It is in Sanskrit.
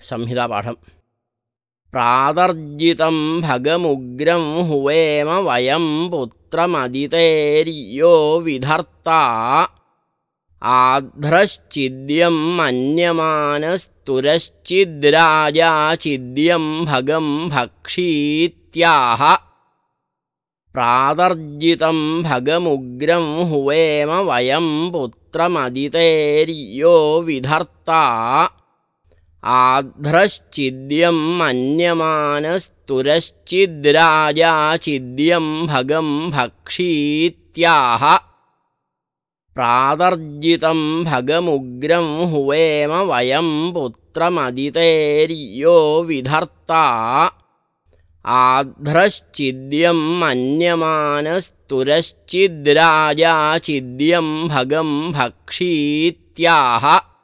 संहितापाठम् प्रातर्जितं भगमुग्रं हुवेम वयं पुत्रमदितेर्यो विधर्ता आध्रश्चिद्यं मन्यमानस्तुरश्चिद्राजाचिद्यं भगं भक्षीत्याह प्रातर्जितं भगमुग्रं हुवेम वयं पुत्रमदितेर्यो विधर्ता आध्रश्चिद्यं मन्यमानस्तुरश्चिद्राजाचिद्यं भगं भक्षीत्याह। प्रातर्जितं भगमुग्रं हुवेम वयं पुत्रमदितेर्यो विधर्ता। आध्रश्चिद्यं मन्यमानस्तुरश्चिद्राजाचिद्यं भगं भक्षीत्याह